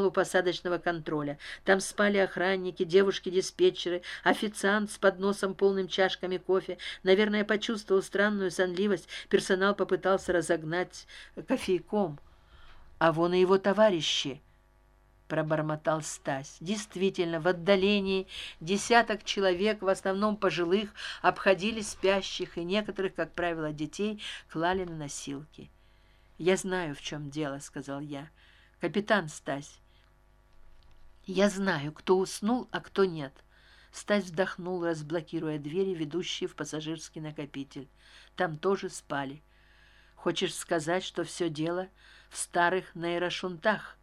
у посадочного контроля. Там спали охранники, девушки-диспетчеры, официант с подносом полным чашками кофе. Наверное, почувствовал странную сонливость. Персонал попытался разогнать кофейком. А вон и его товарищи пробормотал стась действительно в отдалении десяток человек в основном пожилых обходили спящих и некоторых как правило детей клали на носилки я знаю в чем дело сказал я капитан стась я знаю кто уснул а кто нет. Стась вздохнул разблокируя двери ведущие в пассажирский накопитель. Там тоже спали. Хочешь сказать что все дело в старых нейрошунтах?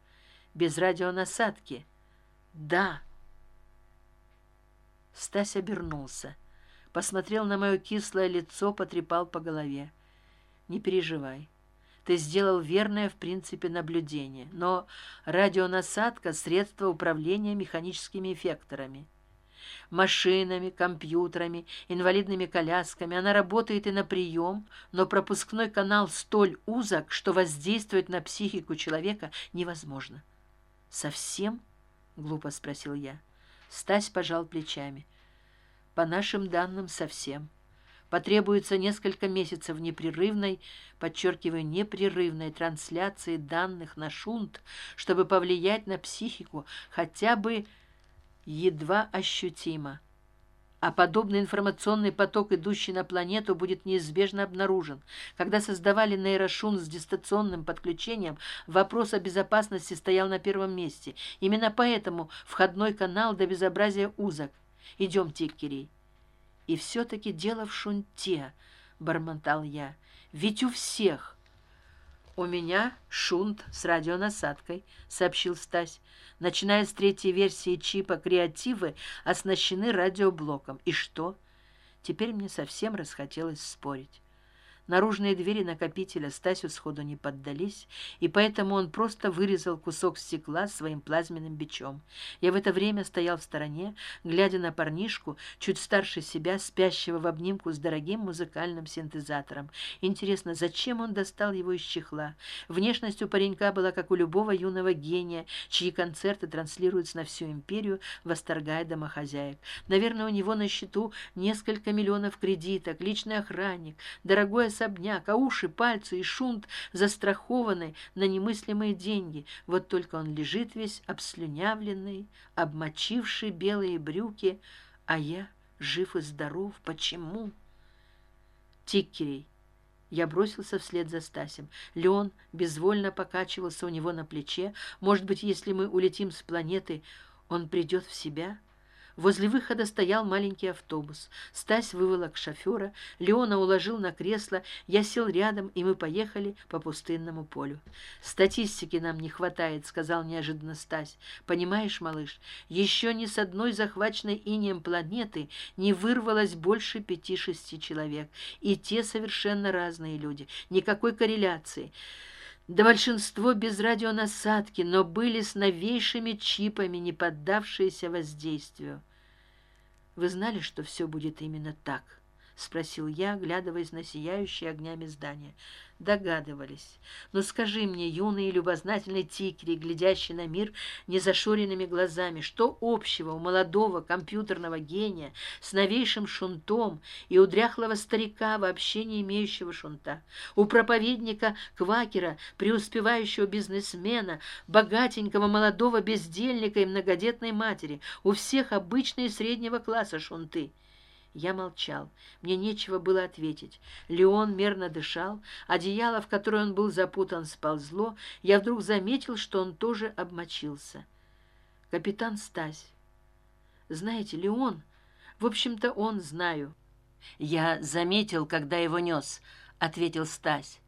Без радионасадки? Да. Стась обернулся. Посмотрел на мое кислое лицо потрепал по голове. Не переживай ты сделал верное в принципе наблюдение. Но радионасадка средство управления механическими эффекторами. Машинами компьютерами инвалидными колясками. Она работает и на прием но пропускной канал столь узок что воздействовать на психику человека невозможно. Совсем глупо спросил я. Стась пожал плечами. По нашим данным совсем потребуется несколько месяцев непрерывной подчеркиваю непрерывной трансляции данных на шунт чтобы повлиять на психику хотя бы едва ощутимо. А подобный информационный поток идущий на планету будет неизбежно обнаружен. Когда создавали нейрошун с дистанционным подключением вопрос о безопасности стоял на первом месте. Именно поэтому входной канал до безобразия узок. Идем тиккерей и все таки дело в шунте бормотал я ведь у всех у меня шунт с радионасадкой сообщил стась начиная с третьей версии чипа креативы оснащены радиоблоком. И что? Теперь мне совсем расхотелось спорить наружные двери накопителя стасю сходу не поддались и поэтому он просто вырезал кусок стекла своим плазменным бичом. Я в это время стоял в стороне глядя на парнишку чуть старше себя спящего в обнимку с дорогим музыкальным синтезатором. Интересно зачем он достал его из чехла? Внешность у паренька была как у любого юного гения чьи концерты транслируются на всю империю восторгая домохозяек. Наверное у него на счету несколько миллионов кредиток личный охранник дорогое особняк а уши пальцы и шунт застрахованы на немыслимые деньги. Вот только он лежит весь обслюнявленный обмочивший белые брюки а я жив и здоров. Почему? Тиккерей. Я бросился вслед за стасем. Леон безвольно покачивался у него на плече. Может быть если мы улетим с планеты он придет в себя возле выхода стоял маленький автобус. Стась выволок шофера леона уложил на кресло я сел рядом и мы поехали по пустынному полю. Статистики нам не хватает сказал неожиданно стась. Понимаешь малыш еще ни с одной захваченной инием планеты не вырвалось больше пяти шести человек. И те совершенно разные люди. Никакой корреляции. Да большинство без радионасадки но были с новейшими чипами не поддавшиеся воздействию вы знали что все будет именно так спросил я оглядываясь на сияющие огнями здания догадывались. Но скажи мне юный и любознательный тикери глядящий на мир незашоренными глазами что общего у молодого компьютерного гения с новейшим шунтом и у дряхлого старика вообще не имеющего шунта у проповедника квакера преуспевающего бизнесмена богатенького молодого бездельника и многодетной матери у всех обычные среднего класса шунты я молчал. Мне нечего было ответить. Леон мерно дышал. Одеяло в которое он был запутан сползло. Я вдруг заметил что он тоже обмочился. Капитан стась знаете леон в общем то он знаю я заметил когда его нес ответил стась.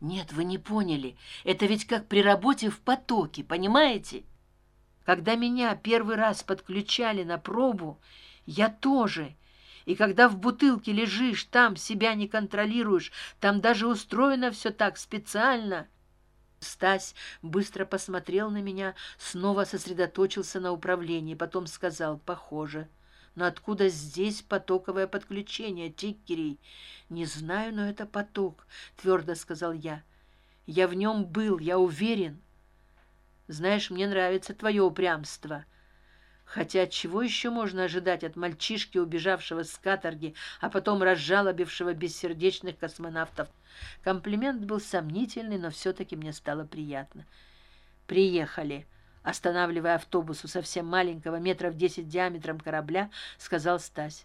Нет вы не поняли. Это ведь как при работе в потоке понимаете? Когда меня первый раз подключали на пробу я тоже и когда в бутылке лежишь там себя не контролируешь там даже устроено все так специально. Стась быстро посмотрел на меня снова сосредоточился на управлении потом сказал похоже. Но откуда здесь потоковое подключение тиккерей? Не знаю но это поток твердо сказал я. Я в нем был я уверен. Знаешь мне нравится твое упрямство хотя чего еще можно ожидать от мальчишки убежавшего с каторги а потом разжалобившего бессердечных космонавтов? Комплимент был сомнительный но все таки мне стало приятно. Приехали останавливая автобус у совсем маленького метров десять диаметром корабля сказал стась